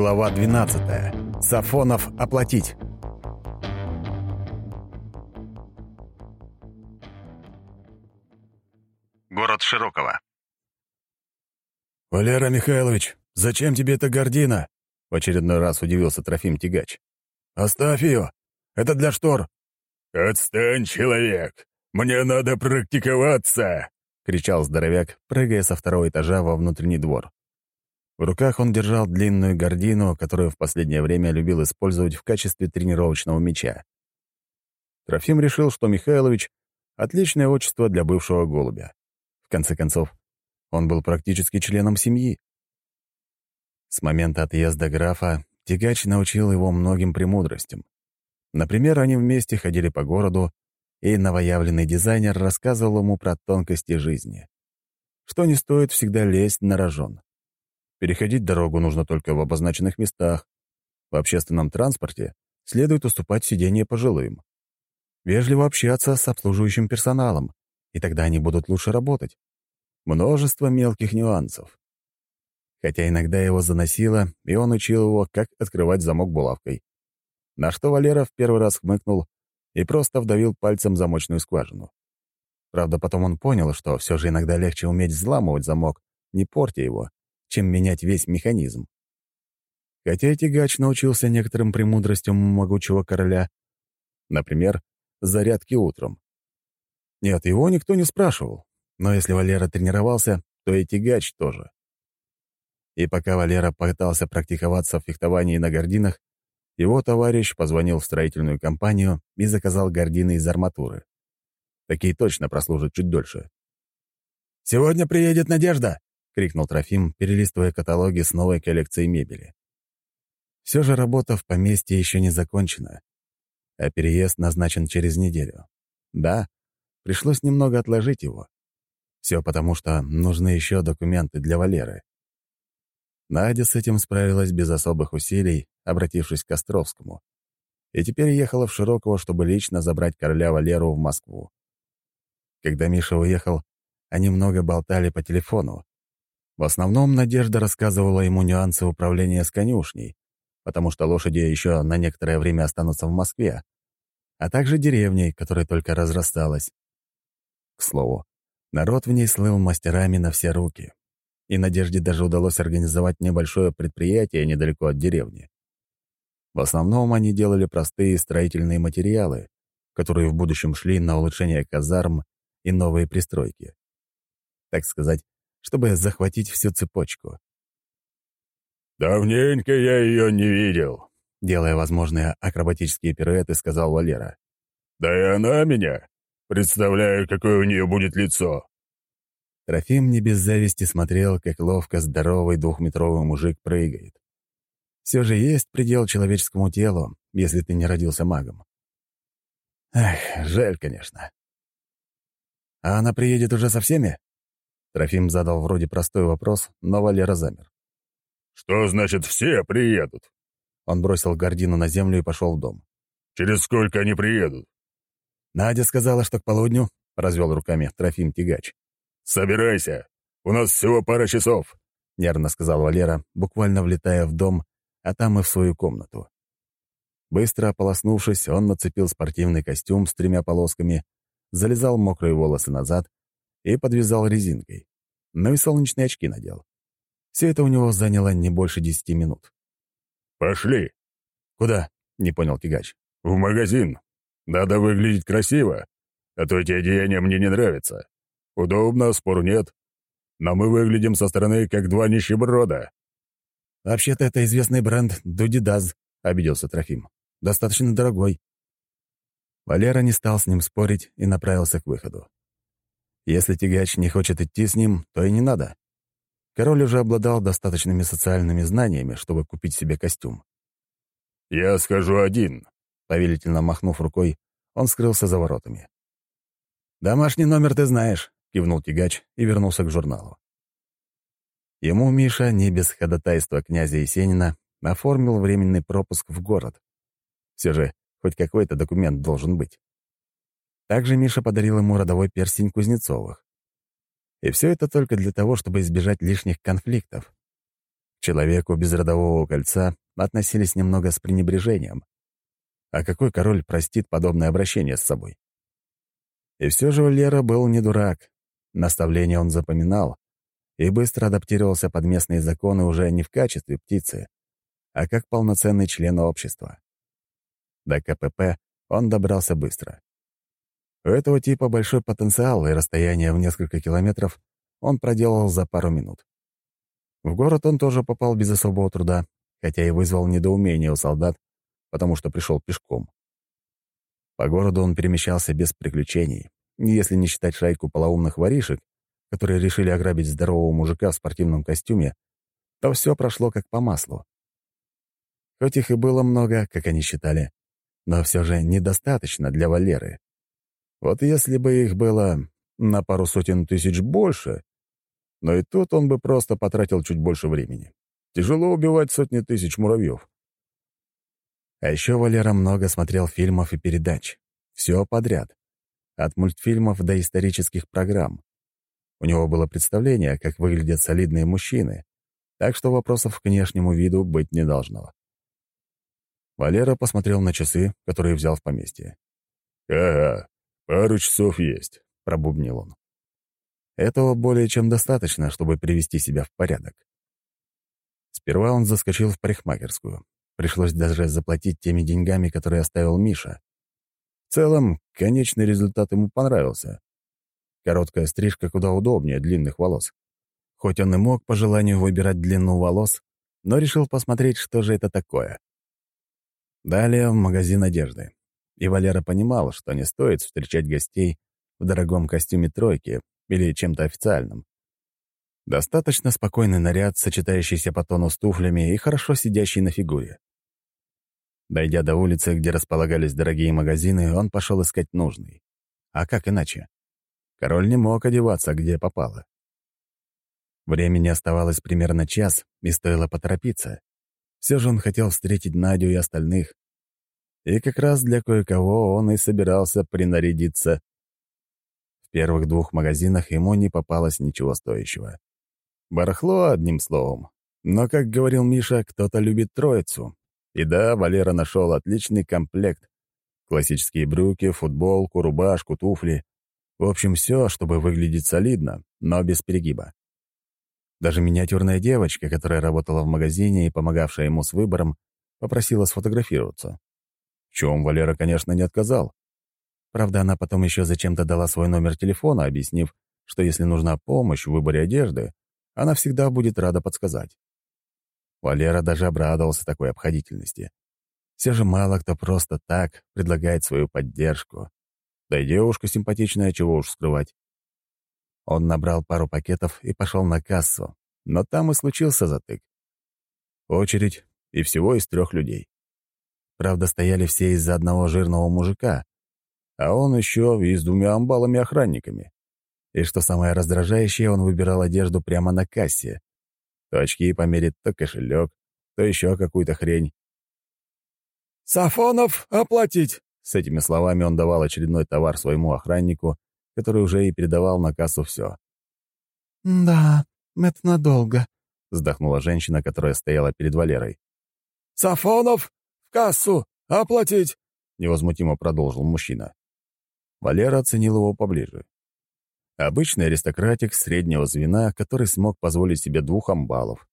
Глава 12. Сафонов оплатить. Город Широково. «Валера Михайлович, зачем тебе эта гордина?» В очередной раз удивился Трофим Тягач. «Оставь ее! Это для штор!» «Отстань, человек! Мне надо практиковаться!» — кричал здоровяк, прыгая со второго этажа во внутренний двор. В руках он держал длинную гордину, которую в последнее время любил использовать в качестве тренировочного мяча. Трофим решил, что Михайлович — отличное отчество для бывшего голубя. В конце концов, он был практически членом семьи. С момента отъезда графа тягач научил его многим премудростям. Например, они вместе ходили по городу, и новоявленный дизайнер рассказывал ему про тонкости жизни. Что не стоит всегда лезть на рожон. Переходить дорогу нужно только в обозначенных местах. В общественном транспорте следует уступать сиденье пожилым. Вежливо общаться с обслуживающим персоналом, и тогда они будут лучше работать. Множество мелких нюансов. Хотя иногда его заносило, и он учил его, как открывать замок булавкой. На что Валера в первый раз хмыкнул и просто вдавил пальцем замочную скважину. Правда, потом он понял, что все же иногда легче уметь взламывать замок, не портя его, чем менять весь механизм. Хотя тягач научился некоторым премудростям могучего короля. Например, зарядки утром. Нет, его никто не спрашивал. Но если Валера тренировался, то и тягач тоже. И пока Валера пытался практиковаться в фехтовании на гординах, его товарищ позвонил в строительную компанию и заказал гордины из арматуры. Такие точно прослужат чуть дольше. «Сегодня приедет Надежда!» — крикнул Трофим, перелистывая каталоги с новой коллекцией мебели. Все же работа в поместье еще не закончена, а переезд назначен через неделю. Да, пришлось немного отложить его. Все потому, что нужны еще документы для Валеры. Надя с этим справилась без особых усилий, обратившись к Островскому. И теперь ехала в Широково, чтобы лично забрать короля Валеру в Москву. Когда Миша уехал, они много болтали по телефону, в основном Надежда рассказывала ему нюансы управления с конюшней, потому что лошади еще на некоторое время останутся в Москве, а также деревней, которая только разрасталась. К слову, народ в ней слыл мастерами на все руки, и Надежде даже удалось организовать небольшое предприятие недалеко от деревни. В основном они делали простые строительные материалы, которые в будущем шли на улучшение казарм и новые пристройки. Так сказать, чтобы захватить всю цепочку. «Давненько я ее не видел», — делая возможные акробатические пируэты, сказал Валера. «Да и она меня. Представляю, какое у нее будет лицо». Трофим не без зависти смотрел, как ловко здоровый двухметровый мужик прыгает. Все же есть предел человеческому телу, если ты не родился магом. Эх, жаль, конечно. А она приедет уже со всеми? Трофим задал вроде простой вопрос, но Валера замер. «Что значит «все приедут»?» Он бросил гордину на землю и пошел в дом. «Через сколько они приедут?» «Надя сказала, что к полудню», — развел руками Трофим Тягач. «Собирайся! У нас всего пара часов», — нервно сказал Валера, буквально влетая в дом, а там и в свою комнату. Быстро ополоснувшись, он нацепил спортивный костюм с тремя полосками, залезал мокрые волосы назад и подвязал резинкой. Ну и солнечные очки надел. Все это у него заняло не больше десяти минут. «Пошли!» «Куда?» — не понял тягач. «В магазин. Надо выглядеть красиво, а то эти одеяния мне не нравятся. Удобно, спору нет. Но мы выглядим со стороны, как два нищеброда». «Вообще-то это известный бренд «Дудидаз», — обиделся Трофим. «Достаточно дорогой». Валера не стал с ним спорить и направился к выходу. Если тягач не хочет идти с ним, то и не надо. Король уже обладал достаточными социальными знаниями, чтобы купить себе костюм. «Я схожу один», — повелительно махнув рукой, он скрылся за воротами. «Домашний номер ты знаешь», — кивнул тягач и вернулся к журналу. Ему Миша, не без ходатайства князя Есенина, оформил временный пропуск в город. Все же хоть какой-то документ должен быть. Также Миша подарил ему родовой перстень Кузнецовых. И все это только для того, чтобы избежать лишних конфликтов. К человеку без родового кольца относились немного с пренебрежением. А какой король простит подобное обращение с собой? И все же Лера был не дурак. Наставления он запоминал и быстро адаптировался под местные законы уже не в качестве птицы, а как полноценный член общества. До КПП он добрался быстро. У этого типа большой потенциал, и расстояние в несколько километров он проделал за пару минут. В город он тоже попал без особого труда, хотя и вызвал недоумение у солдат, потому что пришел пешком. По городу он перемещался без приключений, если не считать шайку полоумных воришек, которые решили ограбить здорового мужика в спортивном костюме, то все прошло как по маслу. Хоть их и было много, как они считали, но все же недостаточно для Валеры. Вот если бы их было на пару сотен тысяч больше, но и тут он бы просто потратил чуть больше времени. Тяжело убивать сотни тысяч муравьев. А еще Валера много смотрел фильмов и передач. Все подряд. От мультфильмов до исторических программ. У него было представление, как выглядят солидные мужчины, так что вопросов к внешнему виду быть не должно. Валера посмотрел на часы, которые взял в поместье. «Ага, пару часов есть», — пробубнил он. Этого более чем достаточно, чтобы привести себя в порядок. Сперва он заскочил в парикмахерскую. Пришлось даже заплатить теми деньгами, которые оставил Миша. В целом, конечный результат ему понравился. Короткая стрижка куда удобнее длинных волос. Хоть он и мог по желанию выбирать длину волос, но решил посмотреть, что же это такое. Далее в магазин одежды. И Валера понимал, что не стоит встречать гостей в дорогом костюме тройки или чем-то официальным. Достаточно спокойный наряд, сочетающийся по тону с туфлями и хорошо сидящий на фигуре. Дойдя до улицы, где располагались дорогие магазины, он пошел искать нужный. А как иначе? Король не мог одеваться, где попало. Времени оставалось примерно час, и стоило поторопиться. Все же он хотел встретить Надю и остальных. И как раз для кое-кого он и собирался принарядиться. В первых двух магазинах ему не попалось ничего стоящего. Барахло, одним словом. Но, как говорил Миша, кто-то любит троицу, и да, Валера нашел отличный комплект. Классические брюки, футболку, рубашку, туфли. В общем, все, чтобы выглядеть солидно, но без перегиба. Даже миниатюрная девочка, которая работала в магазине и помогавшая ему с выбором, попросила сфотографироваться. Чем Валера, конечно, не отказал. Правда, она потом еще зачем-то дала свой номер телефона, объяснив, что если нужна помощь в выборе одежды, она всегда будет рада подсказать. Валера даже обрадовался такой обходительности. Все же мало кто просто так предлагает свою поддержку. Да и девушка симпатичная, чего уж скрывать. Он набрал пару пакетов и пошел на кассу, но там и случился затык. Очередь, и всего из трех людей. Правда, стояли все из-за одного жирного мужика, а он еще и с двумя амбалами-охранниками. И что самое раздражающее, он выбирал одежду прямо на кассе, то очки померит, то кошелек, то еще какую-то хрень. «Сафонов, оплатить!» С этими словами он давал очередной товар своему охраннику, который уже и передавал на кассу все. «Да, это надолго», — вздохнула женщина, которая стояла перед Валерой. «Сафонов, кассу, оплатить!» — невозмутимо продолжил мужчина. Валера оценил его поближе. Обычный аристократик среднего звена, который смог позволить себе двух амбалов.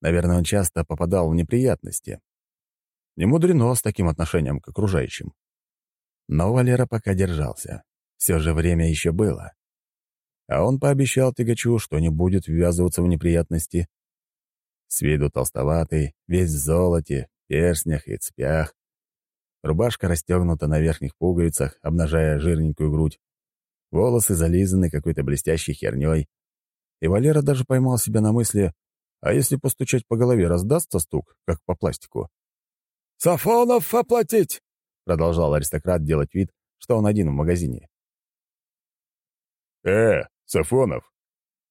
Наверное, он часто попадал в неприятности. Не мудрено с таким отношением к окружающим. Но Валера пока держался. Все же время еще было. А он пообещал тягачу, что не будет ввязываться в неприятности. С виду толстоватый, весь в золоте, перстнях и цепях. Рубашка расстегнута на верхних пуговицах, обнажая жирненькую грудь волосы зализаны какой-то блестящей херней. И Валера даже поймал себя на мысли, а если постучать по голове, раздастся стук, как по пластику? «Сафонов оплатить!» — продолжал аристократ делать вид, что он один в магазине. «Э, Сафонов,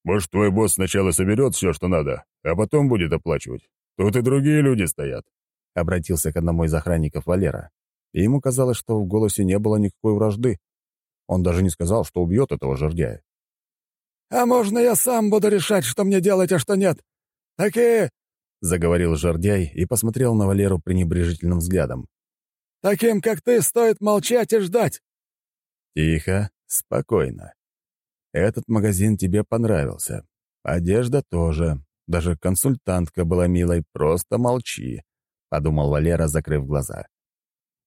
может, твой босс сначала соберет все, что надо, а потом будет оплачивать? Тут и другие люди стоят», — обратился к одному из охранников Валера. И ему казалось, что в голосе не было никакой вражды. Он даже не сказал, что убьет этого жердяя. «А можно я сам буду решать, что мне делать, а что нет? Такие — заговорил Жордяй и посмотрел на Валеру пренебрежительным взглядом. «Таким, как ты, стоит молчать и ждать!» «Тихо, спокойно. Этот магазин тебе понравился. Одежда тоже. Даже консультантка была милой. Просто молчи», — подумал Валера, закрыв глаза.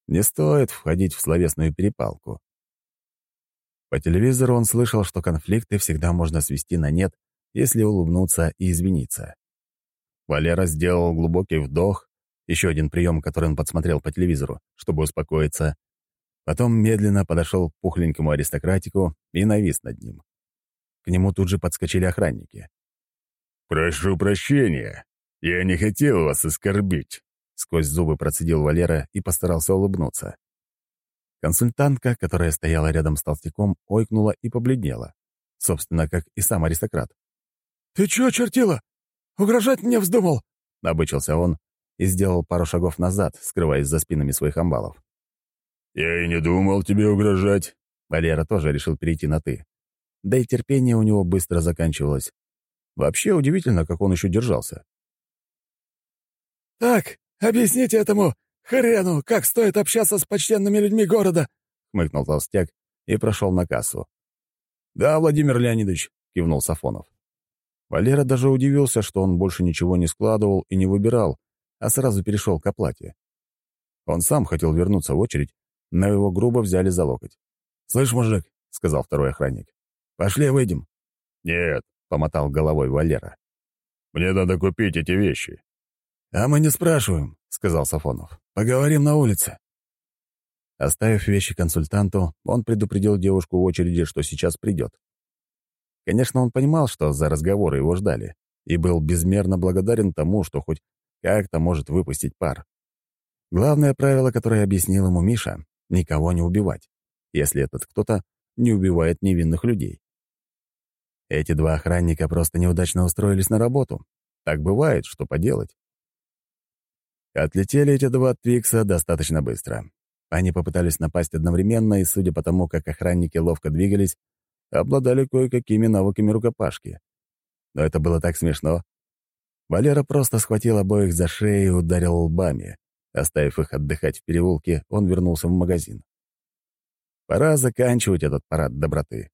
«Не стоит входить в словесную перепалку». По телевизору он слышал, что конфликты всегда можно свести на нет, если улыбнуться и извиниться. Валера сделал глубокий вдох, еще один прием, который он подсмотрел по телевизору, чтобы успокоиться. Потом медленно подошел к пухленькому аристократику и навис над ним. К нему тут же подскочили охранники. «Прошу прощения. Я не хотел вас оскорбить», — сквозь зубы процедил Валера и постарался улыбнуться. Консультантка, которая стояла рядом с толстяком, ойкнула и побледнела. Собственно, как и сам аристократ. «Ты чего, чертила? Угрожать мне вздумал?» — набычился он и сделал пару шагов назад, скрываясь за спинами своих амбалов. «Я и не думал тебе угрожать». Валера тоже решил перейти на «ты». Да и терпение у него быстро заканчивалось. Вообще удивительно, как он еще держался. «Так, объясните этому хрену, как стоит общаться с почтенными людьми города!» — хмыкнул толстяк и прошел на кассу. «Да, Владимир Леонидович», — кивнул Сафонов. Валера даже удивился, что он больше ничего не складывал и не выбирал, а сразу перешел к оплате. Он сам хотел вернуться в очередь, но его грубо взяли за локоть. «Слышь, мужик», — сказал второй охранник, — «пошли выйдем». «Нет», — помотал головой Валера. «Мне надо купить эти вещи». «А мы не спрашиваем», — сказал Сафонов. «Поговорим на улице». Оставив вещи консультанту, он предупредил девушку в очереди, что сейчас придет. Конечно, он понимал, что за разговоры его ждали, и был безмерно благодарен тому, что хоть как-то может выпустить пар. Главное правило, которое объяснил ему Миша — никого не убивать, если этот кто-то не убивает невинных людей. Эти два охранника просто неудачно устроились на работу. Так бывает, что поделать. Отлетели эти два Твикса достаточно быстро. Они попытались напасть одновременно, и, судя по тому, как охранники ловко двигались, обладали кое-какими навыками рукопашки. Но это было так смешно. Валера просто схватил обоих за шею и ударил лбами. Оставив их отдыхать в переулке, он вернулся в магазин. Пора заканчивать этот парад доброты.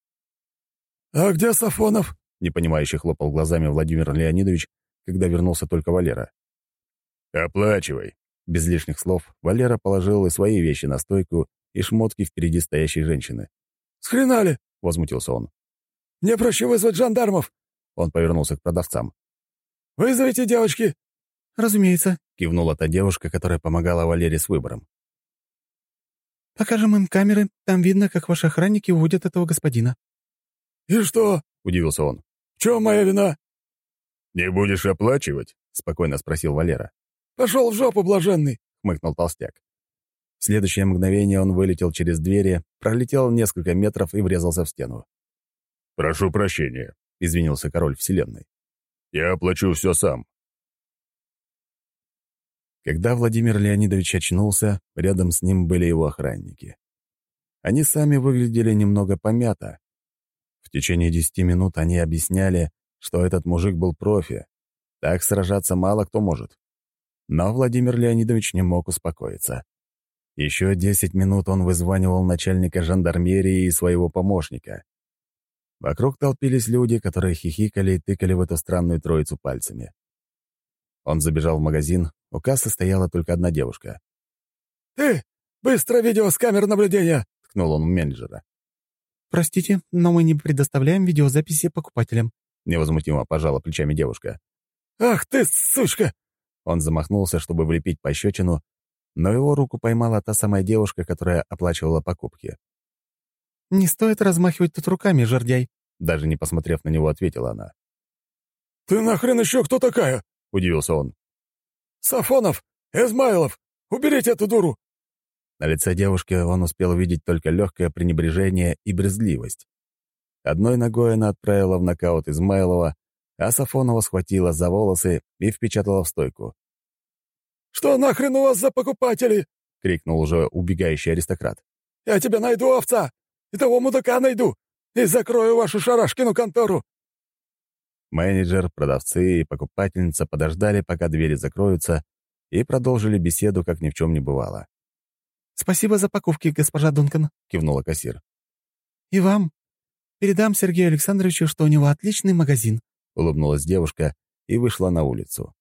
«А где Сафонов?» — непонимающе хлопал глазами Владимир Леонидович, когда вернулся только Валера. «Оплачивай». Без лишних слов Валера положил и свои вещи на стойку, и шмотки впереди стоящей женщины. «Схренали!» — возмутился он. «Мне проще вызвать жандармов!» Он повернулся к продавцам. «Вызовите девочки!» «Разумеется», — кивнула та девушка, которая помогала Валере с выбором. «Покажем им камеры. Там видно, как ваши охранники уводят этого господина». «И что?» — удивился он. «В чем моя вина?» «Не будешь оплачивать?» — спокойно спросил Валера. «Пошел в жопу, блаженный!» — хмыкнул толстяк. В следующее мгновение он вылетел через двери, пролетел несколько метров и врезался в стену. «Прошу прощения», — извинился король Вселенной. «Я оплачу все сам». Когда Владимир Леонидович очнулся, рядом с ним были его охранники. Они сами выглядели немного помято. В течение десяти минут они объясняли, что этот мужик был профи. Так сражаться мало кто может. Но Владимир Леонидович не мог успокоиться. Еще десять минут он вызванивал начальника жандармерии и своего помощника. Вокруг толпились люди, которые хихикали и тыкали в эту странную троицу пальцами. Он забежал в магазин, у кассы стояла только одна девушка. «Ты! Быстро видео с камер наблюдения!» — ткнул он менеджера. «Простите, но мы не предоставляем видеозаписи покупателям», — невозмутимо пожала плечами девушка. «Ах ты, сучка!» Он замахнулся, чтобы влепить пощечину, но его руку поймала та самая девушка, которая оплачивала покупки. «Не стоит размахивать тут руками, жердяй», — даже не посмотрев на него, ответила она. «Ты нахрен еще кто такая?» — удивился он. «Сафонов! Измайлов! Уберите эту дуру!» На лице девушки он успел увидеть только легкое пренебрежение и брезгливость. Одной ногой она отправила в нокаут Измайлова, а Сафонова схватила за волосы и впечатала в стойку. «Что нахрен у вас за покупатели?» — крикнул уже убегающий аристократ. «Я тебя найду, овца! И того мудака найду! И закрою вашу шарашкину контору!» Менеджер, продавцы и покупательница подождали, пока двери закроются, и продолжили беседу, как ни в чем не бывало. «Спасибо за покупки, госпожа Дункан», — кивнула кассир. «И вам. Передам Сергею Александровичу, что у него отличный магазин», — улыбнулась девушка и вышла на улицу.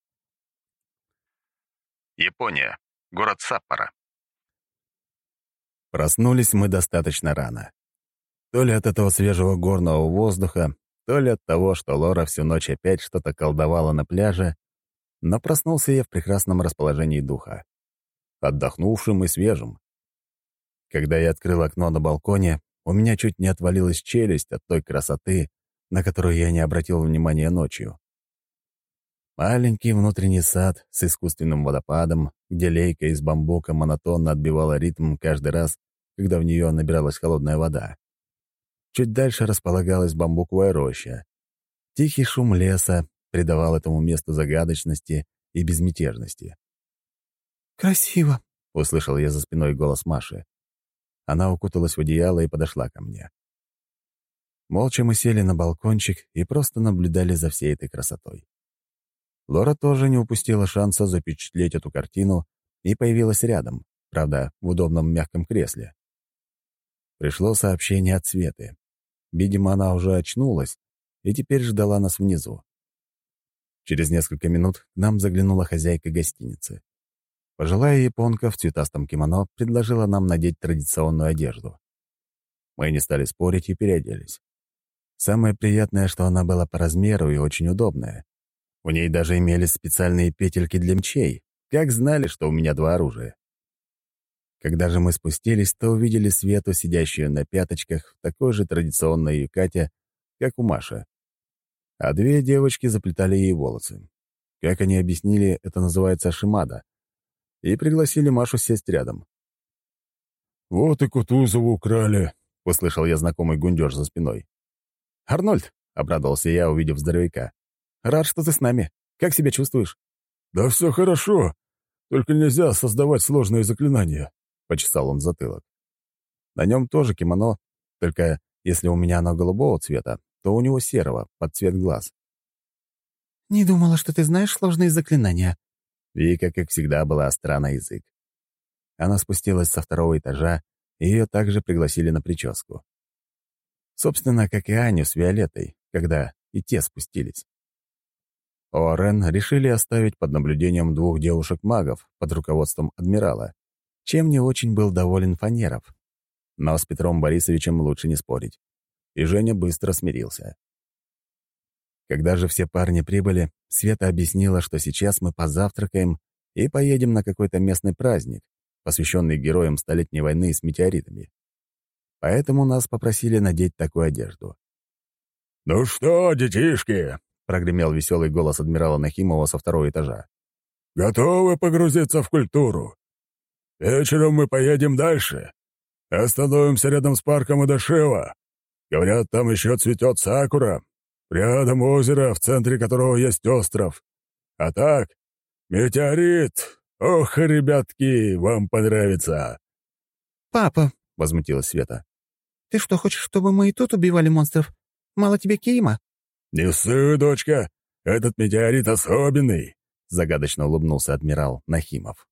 Япония. Город Саппоро. Проснулись мы достаточно рано. То ли от этого свежего горного воздуха, то ли от того, что Лора всю ночь опять что-то колдовала на пляже, но проснулся я в прекрасном расположении духа, отдохнувшим и свежим. Когда я открыл окно на балконе, у меня чуть не отвалилась челюсть от той красоты, на которую я не обратил внимания ночью. Маленький внутренний сад с искусственным водопадом, где лейка из бамбука монотонно отбивала ритм каждый раз, когда в нее набиралась холодная вода. Чуть дальше располагалась бамбуковая роща. Тихий шум леса придавал этому месту загадочности и безмятежности. «Красиво», — услышал я за спиной голос Маши. Она укуталась в одеяло и подошла ко мне. Молча мы сели на балкончик и просто наблюдали за всей этой красотой. Лора тоже не упустила шанса запечатлеть эту картину и появилась рядом, правда, в удобном мягком кресле. Пришло сообщение от Светы. Видимо, она уже очнулась и теперь ждала нас внизу. Через несколько минут к нам заглянула хозяйка гостиницы. Пожилая японка в цветастом кимоно предложила нам надеть традиционную одежду. Мы не стали спорить и переоделись. Самое приятное, что она была по размеру и очень удобная. У ней даже имелись специальные петельки для мчей, как знали, что у меня два оружия. Когда же мы спустились, то увидели Свету, сидящую на пяточках, в такой же традиционной юкате, как у Маши. А две девочки заплетали ей волосы. Как они объяснили, это называется шимада. И пригласили Машу сесть рядом. «Вот и Кутузову украли», — услышал я знакомый гундеж за спиной. «Арнольд», — обрадовался я, увидев здоровяка. «Рад, что ты с нами. Как себя чувствуешь?» «Да все хорошо. Только нельзя создавать сложные заклинания. — почесал он затылок. На нем тоже кимоно, только если у меня оно голубого цвета, то у него серого, под цвет глаз. «Не думала, что ты знаешь сложные заклинания». Вика, как всегда, была остра на язык. Она спустилась со второго этажа, и ее также пригласили на прическу. Собственно, как и Аню с Виолеттой, когда и те спустились. О'Рен решили оставить под наблюдением двух девушек-магов под руководством адмирала, чем не очень был доволен Фанеров. Но с Петром Борисовичем лучше не спорить. И Женя быстро смирился. Когда же все парни прибыли, Света объяснила, что сейчас мы позавтракаем и поедем на какой-то местный праздник, посвященный героям Столетней войны с метеоритами. Поэтому нас попросили надеть такую одежду. «Ну что, детишки?» — прогремел веселый голос адмирала Нахимова со второго этажа. «Готовы погрузиться в культуру? Вечером мы поедем дальше. Остановимся рядом с парком Идашева. Говорят, там еще цветет сакура. Рядом озеро, в центре которого есть остров. А так, метеорит. Ох, ребятки, вам понравится. «Папа», — возмутилась Света. «Ты что, хочешь, чтобы мы и тут убивали монстров? Мало тебе Кейма?» «Не ссы, дочка. Этот метеорит особенный», — загадочно улыбнулся адмирал Нахимов.